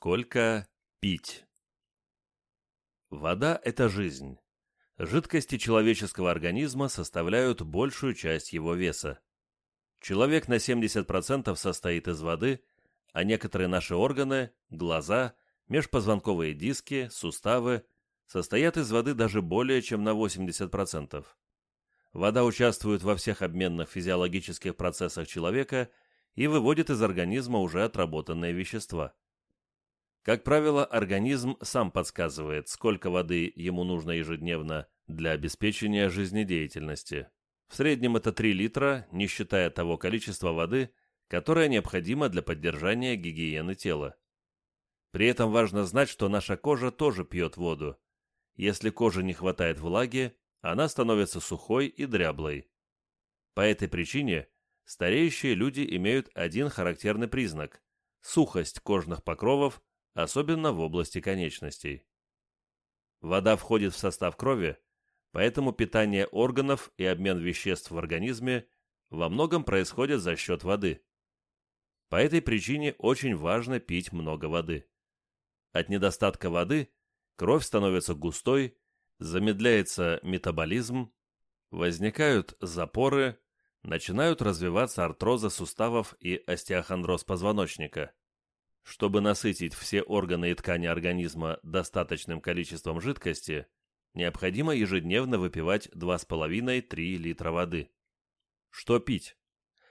Сколько пить? Вода – это жизнь. Жидкости человеческого организма составляют большую часть его веса. Человек на 70% состоит из воды, а некоторые наши органы, глаза, межпозвонковые диски, суставы состоят из воды даже более чем на 80%. Вода участвует во всех обменных физиологических процессах человека и выводит из организма уже отработанные вещества. Как правило, организм сам подсказывает, сколько воды ему нужно ежедневно для обеспечения жизнедеятельности. В среднем это 3 литра, не считая того количества воды, которое необходимо для поддержания гигиены тела. При этом важно знать, что наша кожа тоже пьет воду. Если коже не хватает влаги, она становится сухой и дряблой. По этой причине стареющие люди имеют один характерный признак – сухость кожных покровов особенно в области конечностей. Вода входит в состав крови, поэтому питание органов и обмен веществ в организме во многом происходит за счет воды. По этой причине очень важно пить много воды. От недостатка воды кровь становится густой, замедляется метаболизм, возникают запоры, начинают развиваться артрозы суставов и остеохондроз позвоночника. Чтобы насытить все органы и ткани организма достаточным количеством жидкости, необходимо ежедневно выпивать 2,5-3 литра воды. Что пить?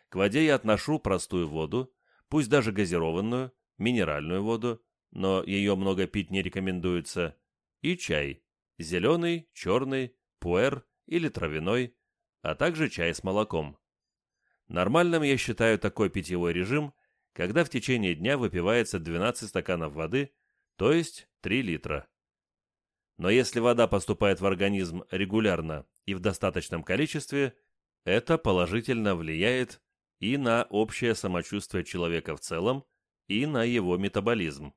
К воде я отношу простую воду, пусть даже газированную, минеральную воду, но ее много пить не рекомендуется, и чай, зеленый, черный, пуэр или травяной, а также чай с молоком. Нормальным я считаю такой питьевой режим – когда в течение дня выпивается 12 стаканов воды, то есть 3 литра. Но если вода поступает в организм регулярно и в достаточном количестве, это положительно влияет и на общее самочувствие человека в целом, и на его метаболизм.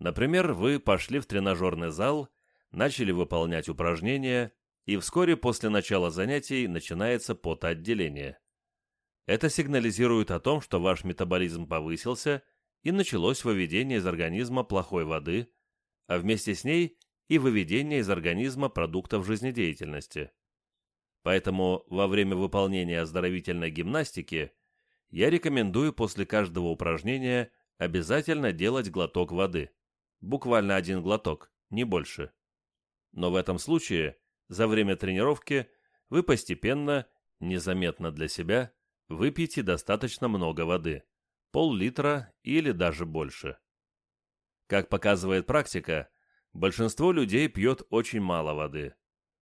Например, вы пошли в тренажерный зал, начали выполнять упражнения, и вскоре после начала занятий начинается потоотделение. Это сигнализирует о том, что ваш метаболизм повысился и началось выведение из организма плохой воды, а вместе с ней и выведение из организма продуктов жизнедеятельности. Поэтому во время выполнения оздоровительной гимнастики я рекомендую после каждого упражнения обязательно делать глоток воды. Буквально один глоток, не больше. Но в этом случае, за время тренировки, вы постепенно, незаметно для себя, Выпейте достаточно много воды, пол-литра или даже больше. Как показывает практика, большинство людей пьет очень мало воды.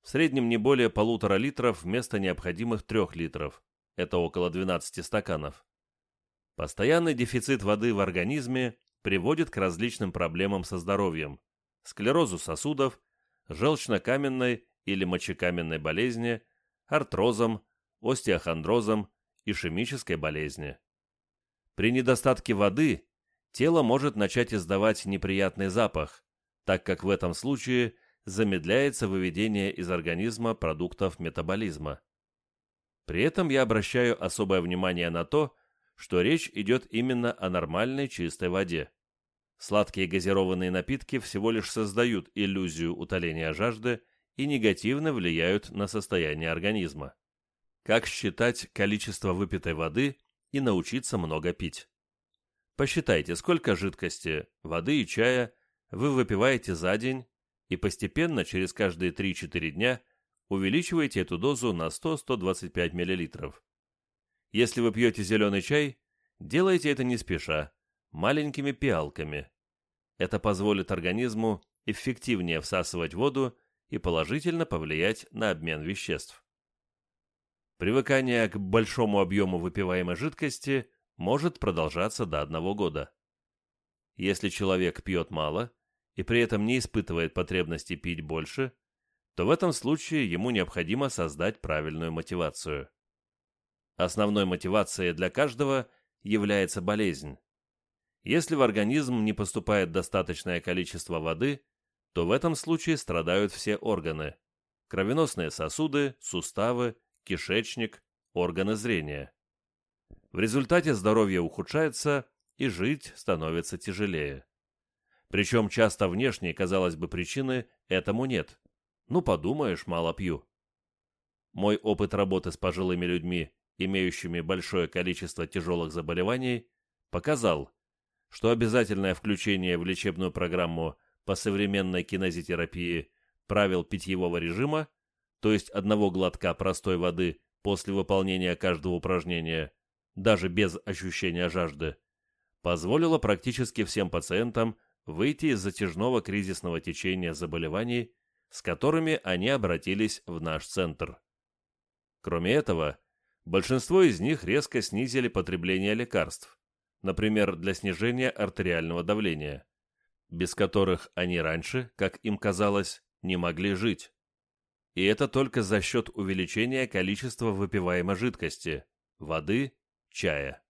В среднем не более полутора литров вместо необходимых трех литров. Это около 12 стаканов. Постоянный дефицит воды в организме приводит к различным проблемам со здоровьем, склерозу сосудов, желчно-каменной или мочекаменной болезни, артрозам, остеохондрозам ишемической болезни. При недостатке воды тело может начать издавать неприятный запах, так как в этом случае замедляется выведение из организма продуктов метаболизма. При этом я обращаю особое внимание на то, что речь идет именно о нормальной чистой воде. Сладкие газированные напитки всего лишь создают иллюзию утоления жажды и негативно влияют на состояние организма. Как считать количество выпитой воды и научиться много пить? Посчитайте, сколько жидкости, воды и чая вы выпиваете за день и постепенно через каждые 3-4 дня увеличиваете эту дозу на 100-125 мл. Если вы пьете зеленый чай, делайте это не спеша, маленькими пиалками. Это позволит организму эффективнее всасывать воду и положительно повлиять на обмен веществ. Привыкание к большому объему выпиваемой жидкости может продолжаться до одного года. Если человек пьет мало и при этом не испытывает потребности пить больше, то в этом случае ему необходимо создать правильную мотивацию. Основной мотивацией для каждого является болезнь. Если в организм не поступает достаточное количество воды, то в этом случае страдают все органы – кровеносные сосуды, суставы кишечник, органы зрения. В результате здоровье ухудшается и жить становится тяжелее. Причем часто внешней, казалось бы, причины этому нет. Ну, подумаешь, мало пью. Мой опыт работы с пожилыми людьми, имеющими большое количество тяжелых заболеваний, показал, что обязательное включение в лечебную программу по современной кинезитерапии правил питьевого режима, то есть одного глотка простой воды после выполнения каждого упражнения, даже без ощущения жажды, позволило практически всем пациентам выйти из затяжного кризисного течения заболеваний, с которыми они обратились в наш центр. Кроме этого, большинство из них резко снизили потребление лекарств, например, для снижения артериального давления, без которых они раньше, как им казалось, не могли жить. И это только за счет увеличения количества выпиваемой жидкости – воды, чая.